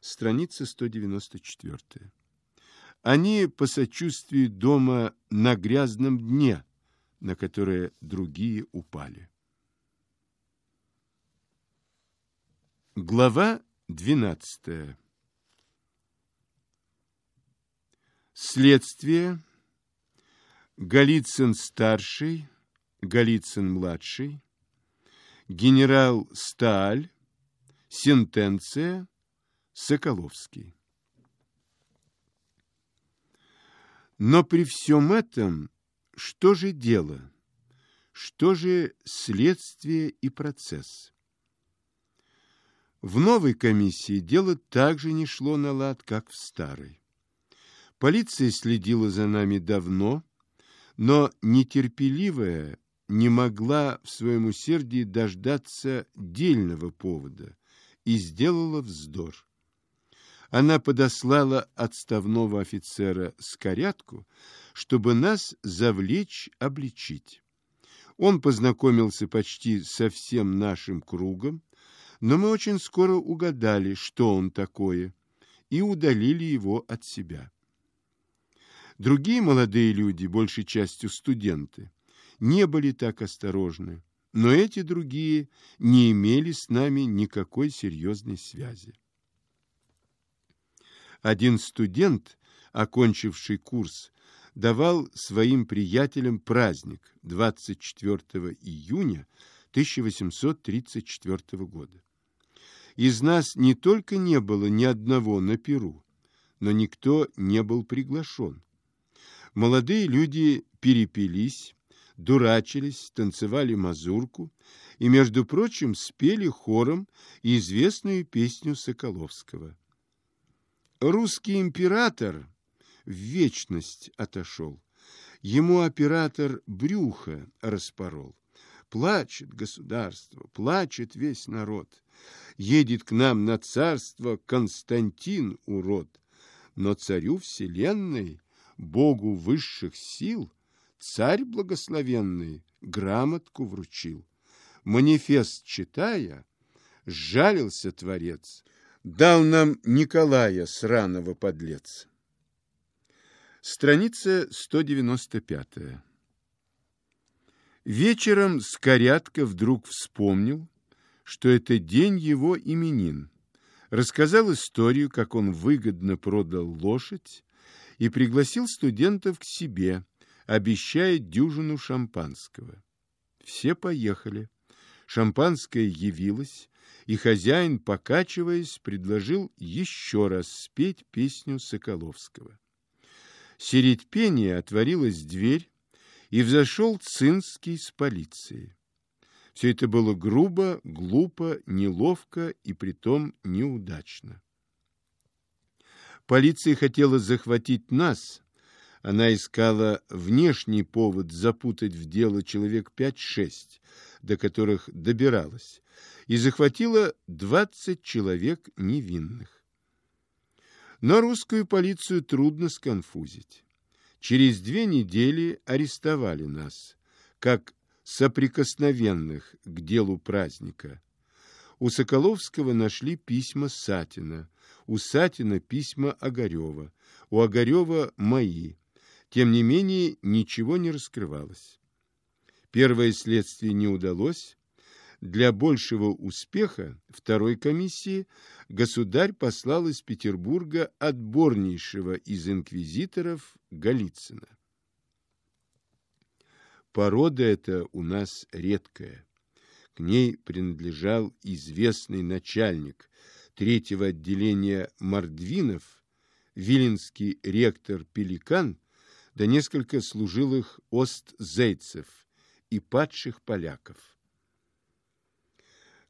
страница 194. Они по сочувствию дома на грязном дне, на которое другие упали. Глава 12. Следствие. Голицын-старший, Голицын-младший, генерал Сталь, сентенция, Соколовский. Но при всем этом, что же дело? Что же следствие и процесс? В новой комиссии дело также не шло на лад, как в старой. Полиция следила за нами давно, но нетерпеливая не могла в своем усердии дождаться дельного повода и сделала вздор. Она подослала отставного офицера с корятку, чтобы нас завлечь, обличить. Он познакомился почти со всем нашим кругом, но мы очень скоро угадали, что он такое, и удалили его от себя. Другие молодые люди, большей частью студенты, не были так осторожны, но эти другие не имели с нами никакой серьезной связи. Один студент, окончивший курс, давал своим приятелям праздник 24 июня 1834 года. Из нас не только не было ни одного на Перу, но никто не был приглашен. Молодые люди перепились, дурачились, танцевали мазурку и, между прочим, спели хором известную песню Соколовского. Русский император в вечность отошел. Ему оператор брюха распорол. Плачет государство, плачет весь народ. Едет к нам на царство Константин, урод. Но царю вселенной Богу высших сил, царь благословенный грамотку вручил. Манифест читая, сжалился Творец, дал нам Николая сраного подлец. Страница 195. Вечером Скорятко вдруг вспомнил, что это день его именин. Рассказал историю, как он выгодно продал лошадь и пригласил студентов к себе, обещая дюжину шампанского. Все поехали. Шампанское явилось, и хозяин, покачиваясь, предложил еще раз спеть песню Соколовского. Серед пения отворилась дверь, и взошел Цинский с полицией. Все это было грубо, глупо, неловко и притом неудачно. Полиция хотела захватить нас. Она искала внешний повод запутать в дело человек пять-шесть, до которых добиралась, и захватила двадцать человек невинных. Но русскую полицию трудно сконфузить. Через две недели арестовали нас, как соприкосновенных к делу праздника. У Соколовского нашли письма Сатина, у Сатина письма Огарева, у Огарева мои. Тем не менее, ничего не раскрывалось. Первое следствие не удалось. Для большего успеха второй комиссии государь послал из Петербурга отборнейшего из инквизиторов Голицына. Порода эта у нас редкая. К ней принадлежал известный начальник третьего отделения Мордвинов, виленский ректор Пеликан, да несколько служилых остзейцев и падших поляков.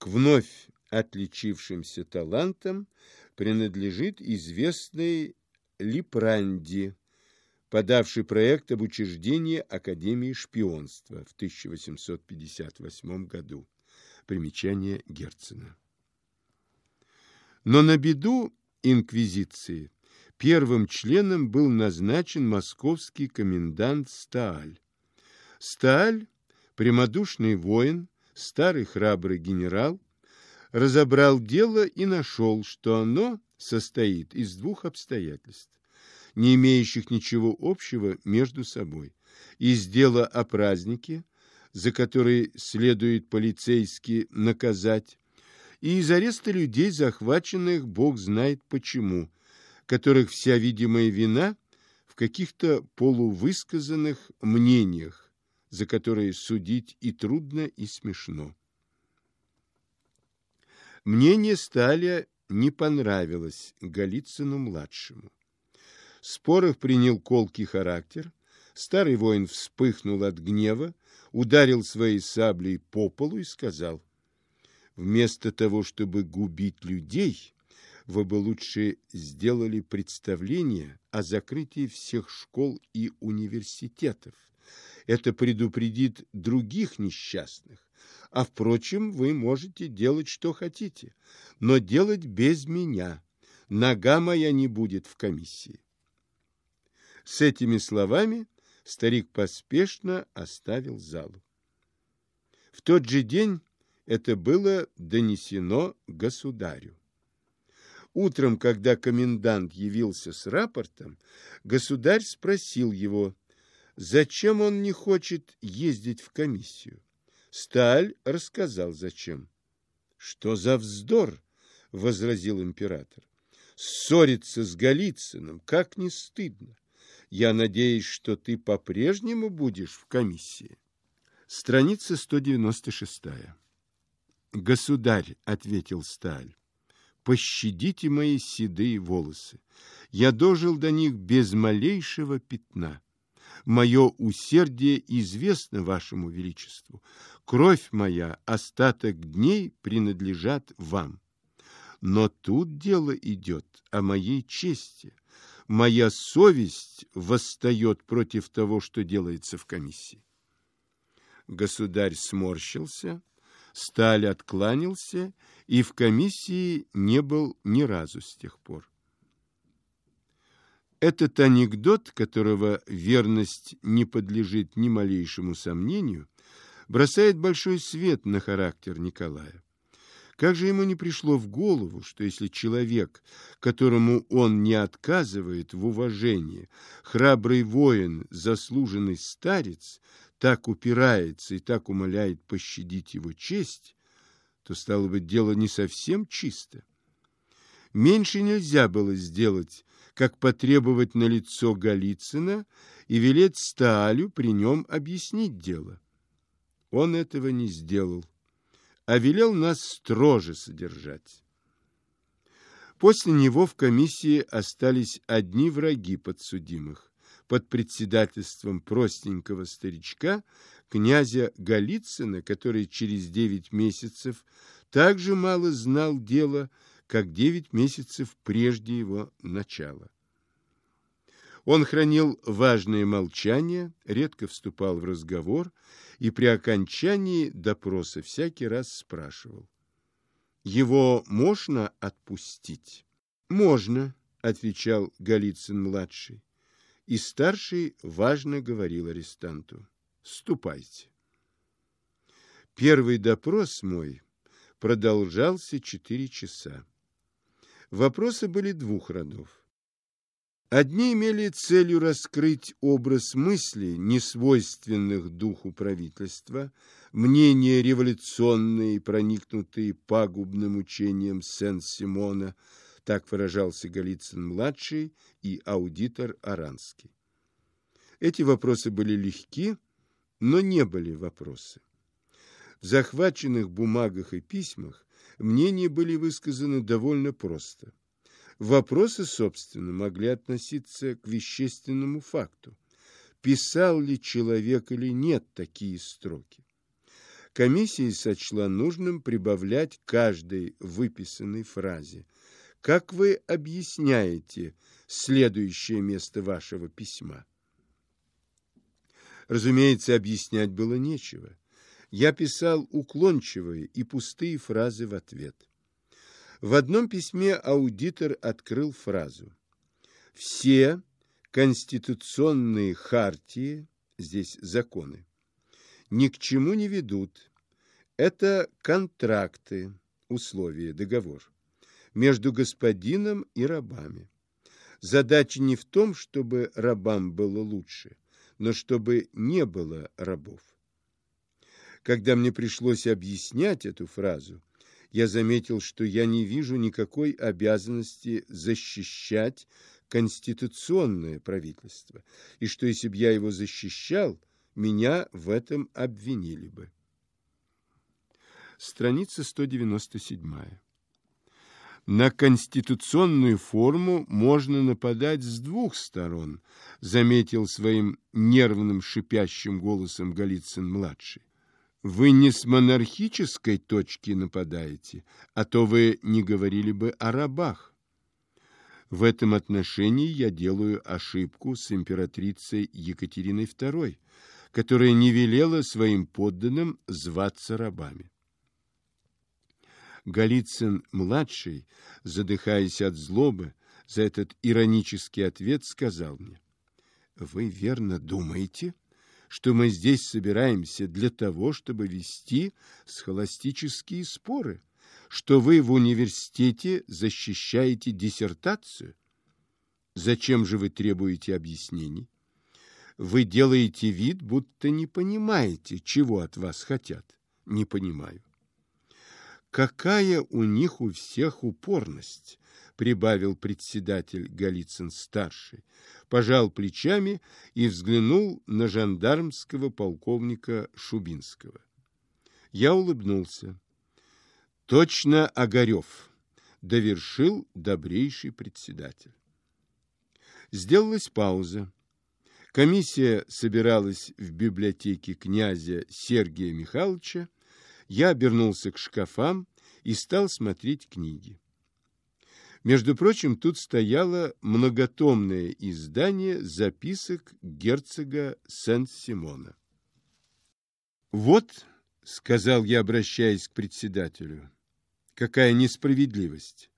К вновь отличившимся талантам принадлежит известный Липранди, подавший проект об учреждении Академии шпионства в 1858 году. Примечание Герцена. Но на беду инквизиции первым членом был назначен московский комендант Стааль. Стааль, прямодушный воин, старый храбрый генерал, разобрал дело и нашел, что оно состоит из двух обстоятельств, не имеющих ничего общего между собой. Из дела о празднике, за который следует полицейски наказать, и из ареста людей, захваченных бог знает почему, которых вся видимая вина в каких-то полувысказанных мнениях, за которые судить и трудно, и смешно. Мнение Сталя не понравилось Голицыну-младшему. Споров принял колкий характер, старый воин вспыхнул от гнева, ударил своей саблей по полу и сказал, «Вместо того, чтобы губить людей, вы бы лучше сделали представление о закрытии всех школ и университетов. Это предупредит других несчастных, а, впрочем, вы можете делать, что хотите, но делать без меня. Нога моя не будет в комиссии. С этими словами старик поспешно оставил залу. В тот же день это было донесено государю. Утром, когда комендант явился с рапортом, государь спросил его, зачем он не хочет ездить в комиссию. Сталь рассказал, зачем. «Что за вздор?» — возразил император. «Ссориться с Голицыным, как не стыдно! Я надеюсь, что ты по-прежнему будешь в комиссии». Страница 196. «Государь», — ответил Сталь, — «пощадите мои седые волосы. Я дожил до них без малейшего пятна. Мое усердие известно вашему величеству. Кровь моя, остаток дней принадлежат вам. Но тут дело идет о моей чести. Моя совесть восстает против того, что делается в комиссии. Государь сморщился, Сталь откланялся и в комиссии не был ни разу с тех пор. Этот анекдот, которого верность не подлежит ни малейшему сомнению, бросает большой свет на характер Николая. Как же ему не пришло в голову, что если человек, которому он не отказывает в уважении, храбрый воин, заслуженный старец, так упирается и так умоляет пощадить его честь, то, стало быть, дело не совсем чисто. Меньше нельзя было сделать как потребовать на лицо Голицына и велеть Сталю при нем объяснить дело. Он этого не сделал, а велел нас строже содержать. После него в комиссии остались одни враги подсудимых под председательством простенького старичка, князя Голицына, который через девять месяцев также мало знал дела, как девять месяцев прежде его начала. Он хранил важное молчание, редко вступал в разговор и при окончании допроса всякий раз спрашивал. «Его можно отпустить?» «Можно», — отвечал Голицын-младший. И старший важно говорил арестанту. «Ступайте». Первый допрос мой продолжался четыре часа. Вопросы были двух родов. Одни имели целью раскрыть образ мысли, несвойственных духу правительства, мнения революционные, проникнутые пагубным учением Сен-Симона, так выражался Голицын-младший и аудитор Аранский. Эти вопросы были легки, но не были вопросы. В захваченных бумагах и письмах мнения были высказаны довольно просто. Вопросы, собственно, могли относиться к вещественному факту. Писал ли человек или нет такие строки? Комиссия сочла нужным прибавлять каждой выписанной фразе. Как вы объясняете следующее место вашего письма? Разумеется, объяснять было нечего я писал уклончивые и пустые фразы в ответ. В одном письме аудитор открыл фразу «Все конституционные хартии, здесь законы, ни к чему не ведут. Это контракты, условие, договор, между господином и рабами. Задача не в том, чтобы рабам было лучше, но чтобы не было рабов. Когда мне пришлось объяснять эту фразу, я заметил, что я не вижу никакой обязанности защищать конституционное правительство, и что если бы я его защищал, меня в этом обвинили бы. Страница 197. На конституционную форму можно нападать с двух сторон, заметил своим нервным шипящим голосом Голицын-младший. Вы не с монархической точки нападаете, а то вы не говорили бы о рабах. В этом отношении я делаю ошибку с императрицей Екатериной II, которая не велела своим подданным зваться рабами. Голицын-младший, задыхаясь от злобы, за этот иронический ответ сказал мне, «Вы верно думаете, что мы здесь собираемся для того, чтобы вести схоластические споры, что вы в университете защищаете диссертацию? Зачем же вы требуете объяснений? Вы делаете вид, будто не понимаете, чего от вас хотят. Не понимаю. Какая у них у всех упорность, прибавил председатель Голицын-старший, пожал плечами и взглянул на жандармского полковника Шубинского. Я улыбнулся. Точно Огарев, довершил добрейший председатель. Сделалась пауза. Комиссия собиралась в библиотеке князя Сергия Михайловича, я обернулся к шкафам и стал смотреть книги. Между прочим, тут стояло многотомное издание записок герцога Сен-Симона. «Вот», — сказал я, обращаясь к председателю, — «какая несправедливость!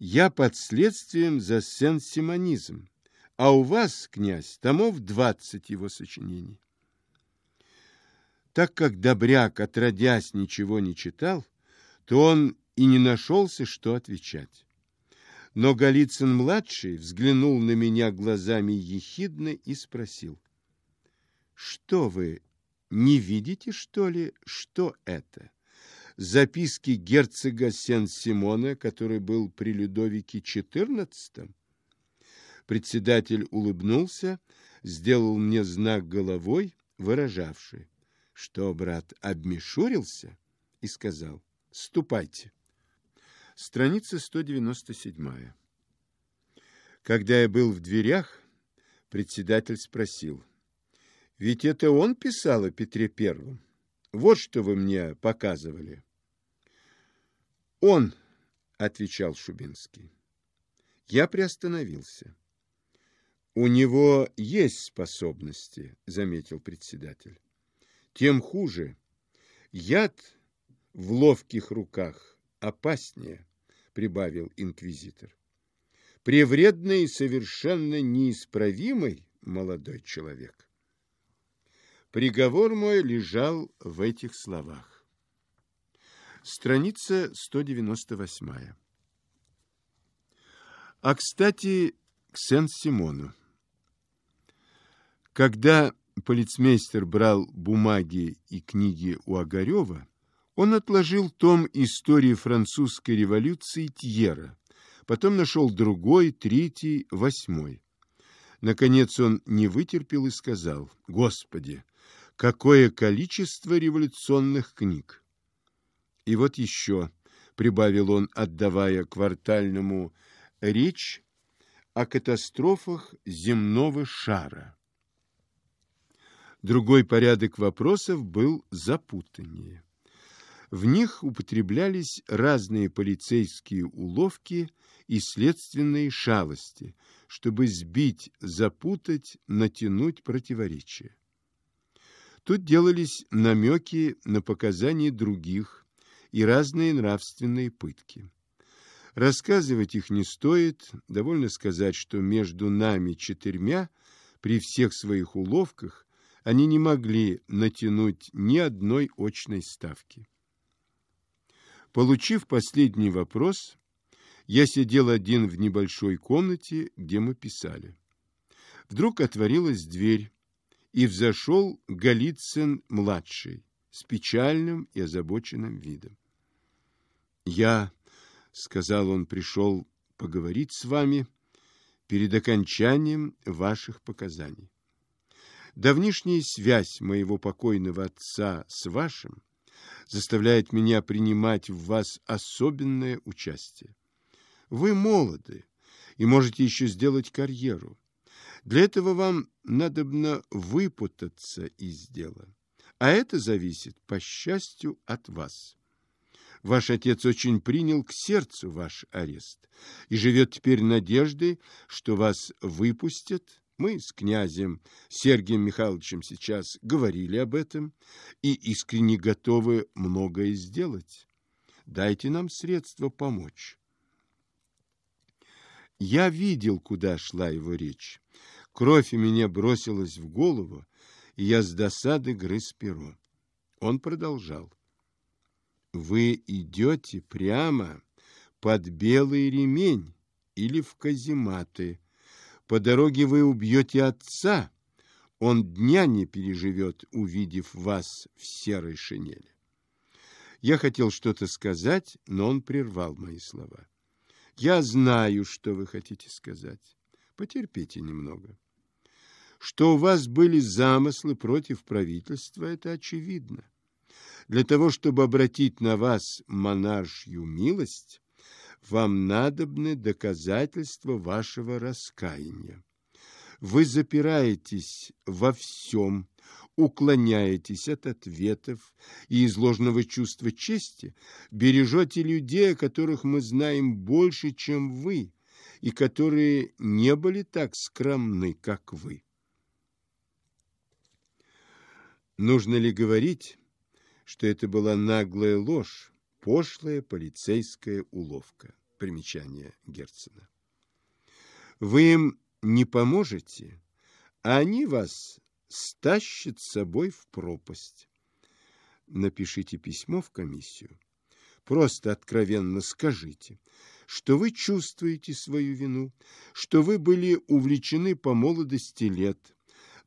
Я под следствием за сен-симонизм, а у вас, князь, томов двадцать его сочинений. Так как Добряк, отродясь, ничего не читал, то он и не нашелся, что отвечать. Но Голицын-младший взглянул на меня глазами ехидно и спросил. «Что вы, не видите, что ли, что это?» Записки герцога Сен-Симона, который был при Людовике XIV? Председатель улыбнулся, сделал мне знак головой, выражавший что брат обмешурился и сказал «Ступайте». Страница 197. Когда я был в дверях, председатель спросил, «Ведь это он писал о Петре Первом? Вот что вы мне показывали». «Он», — отвечал Шубинский. Я приостановился. «У него есть способности», — заметил председатель тем хуже. Яд в ловких руках опаснее, прибавил инквизитор. Превредный и совершенно неисправимый молодой человек. Приговор мой лежал в этих словах. Страница 198. А, кстати, к Сен-Симону. Когда полицмейстер брал бумаги и книги у Огарева, он отложил том истории французской революции Тьера, потом нашел другой, третий, восьмой. Наконец он не вытерпел и сказал, «Господи, какое количество революционных книг!» И вот еще, прибавил он, отдавая квартальному речь о катастрофах земного шара. Другой порядок вопросов был запутаннее. В них употреблялись разные полицейские уловки и следственные шалости, чтобы сбить, запутать, натянуть противоречия. Тут делались намеки на показания других и разные нравственные пытки. Рассказывать их не стоит, довольно сказать, что между нами четырьмя при всех своих уловках они не могли натянуть ни одной очной ставки. Получив последний вопрос, я сидел один в небольшой комнате, где мы писали. Вдруг отворилась дверь, и взошел Голицын-младший с печальным и озабоченным видом. «Я, — сказал он, — пришел поговорить с вами перед окончанием ваших показаний. Давнишняя связь моего покойного отца с вашим заставляет меня принимать в вас особенное участие. Вы молоды и можете еще сделать карьеру. Для этого вам надобно выпутаться из дела. А это зависит, по счастью, от вас. Ваш отец очень принял к сердцу ваш арест и живет теперь надеждой, что вас выпустят. Мы с князем Сергием Михайловичем сейчас говорили об этом и искренне готовы многое сделать. Дайте нам средства помочь. Я видел, куда шла его речь. Кровь у меня бросилась в голову, и я с досады грыз перо. Он продолжал. Вы идете прямо под белый ремень или в казематы. По дороге вы убьете отца. Он дня не переживет, увидев вас в серой шинели. Я хотел что-то сказать, но он прервал мои слова. Я знаю, что вы хотите сказать. Потерпите немного. Что у вас были замыслы против правительства, это очевидно. Для того, чтобы обратить на вас монаршью милость, вам надобны доказательства вашего раскаяния. Вы запираетесь во всем, уклоняетесь от ответов и изложенного чувства чести, бережете людей, о которых мы знаем больше, чем вы, и которые не были так скромны, как вы. Нужно ли говорить, что это была наглая ложь, пошлая полицейская уловка? Примечание Герцена. Вы им не поможете, а они вас стащат с собой в пропасть. Напишите письмо в комиссию. Просто откровенно скажите, что вы чувствуете свою вину, что вы были увлечены по молодости лет,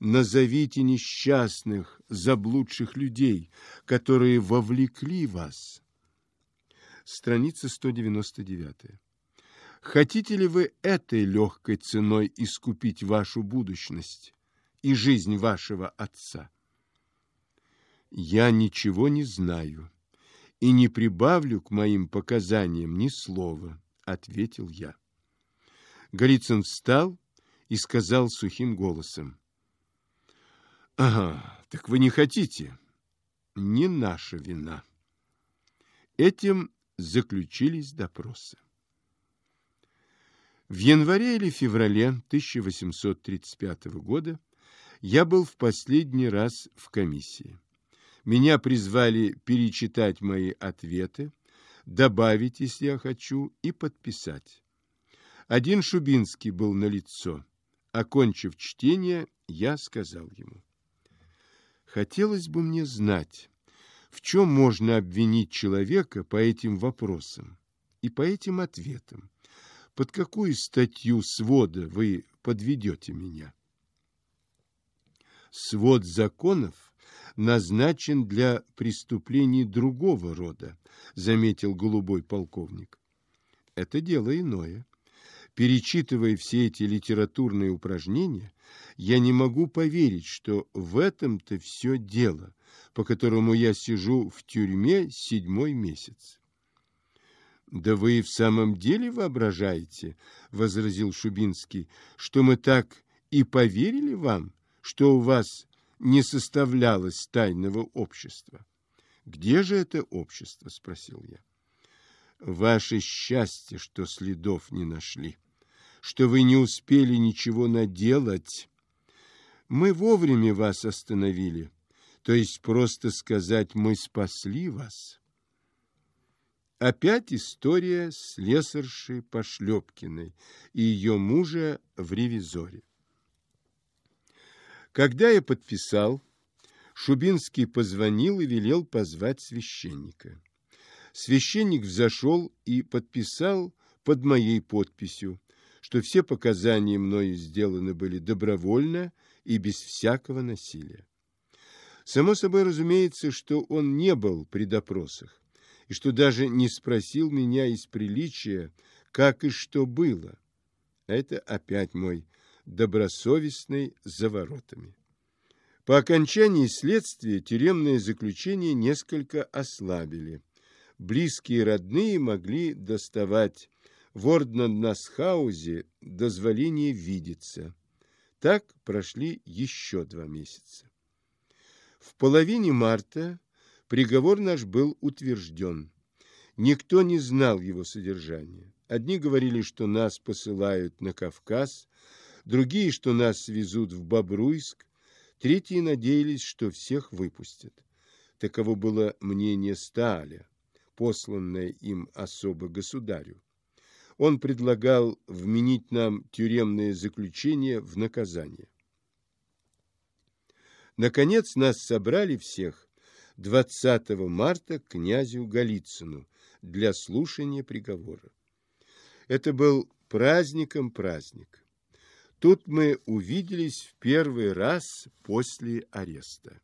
назовите несчастных, заблудших людей, которые вовлекли вас. Страница 199. Хотите ли вы этой легкой ценой искупить вашу будущность и жизнь вашего отца? Я ничего не знаю и не прибавлю к моим показаниям ни слова, ответил я. Голицын встал и сказал сухим голосом. Ага, так вы не хотите. Не наша вина. Этим заключились допросы. В январе или феврале 1835 года я был в последний раз в комиссии. Меня призвали перечитать мои ответы, добавить, если я хочу, и подписать. Один Шубинский был на лицо. Окончив чтение, я сказал ему. Хотелось бы мне знать, в чем можно обвинить человека по этим вопросам и по этим ответам. Под какую статью свода вы подведете меня? Свод законов назначен для преступлений другого рода, заметил голубой полковник. Это дело иное. Перечитывая все эти литературные упражнения, я не могу поверить, что в этом-то все дело, по которому я сижу в тюрьме седьмой месяц. «Да вы и в самом деле воображаете, — возразил Шубинский, — что мы так и поверили вам, что у вас не составлялось тайного общества?» «Где же это общество?» — спросил я. «Ваше счастье, что следов не нашли» что вы не успели ничего наделать. Мы вовремя вас остановили, то есть просто сказать, мы спасли вас. Опять история с лесаршей Пошлепкиной и ее мужа в ревизоре. Когда я подписал, Шубинский позвонил и велел позвать священника. Священник взошел и подписал под моей подписью, что все показания мною сделаны были добровольно и без всякого насилия. Само собой разумеется, что он не был при допросах, и что даже не спросил меня из приличия, как и что было. Это опять мой добросовестный за воротами. По окончании следствия тюремное заключение несколько ослабили. Близкие и родные могли доставать в Орднан-Насхаузе дозволение видеться. Так прошли еще два месяца. В половине марта приговор наш был утвержден. Никто не знал его содержания. Одни говорили, что нас посылают на Кавказ, другие, что нас везут в Бобруйск, третьи надеялись, что всех выпустят. Таково было мнение Сталя, посланное им особо государю. Он предлагал вменить нам тюремное заключение в наказание. Наконец нас собрали всех 20 марта к князю Голицыну для слушания приговора. Это был праздником праздник. Тут мы увиделись в первый раз после ареста.